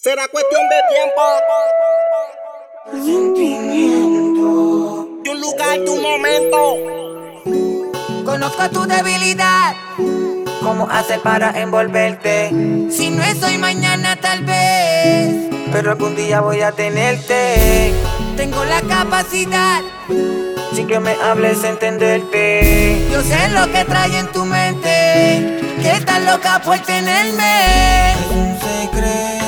Será cuestión de tiempo. Sentimiento. De un lugar, de un momento. Conozco tu debilidad. ¿Cómo hacer para envolverte? Si no es hoy, mañana tal vez. Pero algún día voy a tenerte. Tengo la capacidad. Sin que me hables, entenderte. Yo sé lo que trae en tu mente. Que estás loca por tenerme. Es un secreto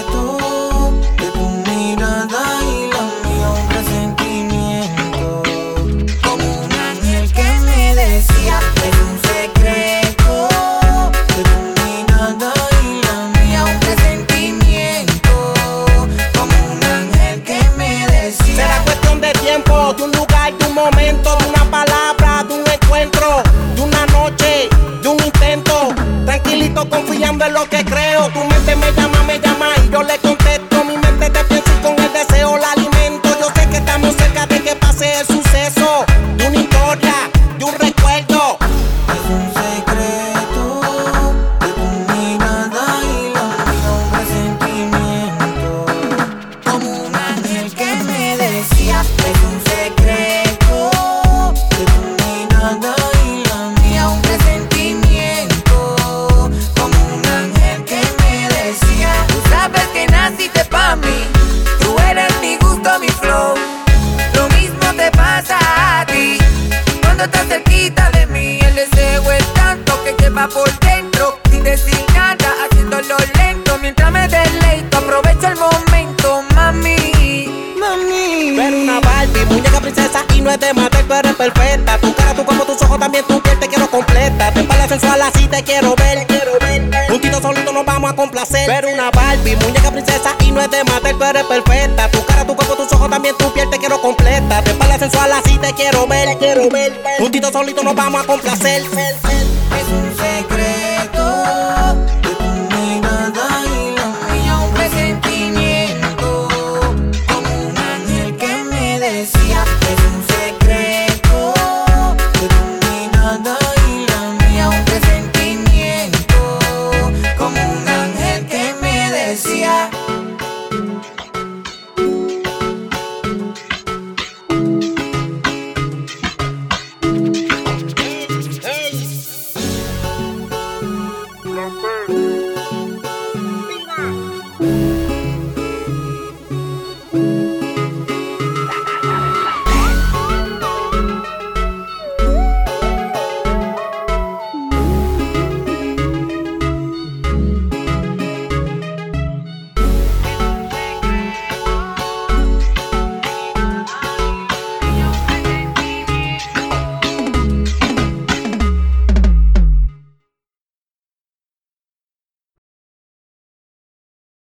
lo que Cerquita de mí, el deseo es tanto que lleva por dentro. Sin decir nada, haciéndolo lento. Mientras me deleito, aprovecho el momento, mami. Mami. Ver una Barbie, muñeca princesa y no es de matar, tú eres perfecta. Tu cara, tu cuerpo, tus ojos, también tu piel te quiero completa. Te espalda sensual así te quiero ver, quiero ver. Juntito solito nos vamos a complacer. Ver una Barbie, muñeca princesa y no es de matar, tú eres perfecta. Tu cara, tu cuerpo, tus ojos, también tu piel te quiero completa. Te espalda sensual así quiero ver, quiero ver. Juntito solito nos vamos a complacer. Es un secreto.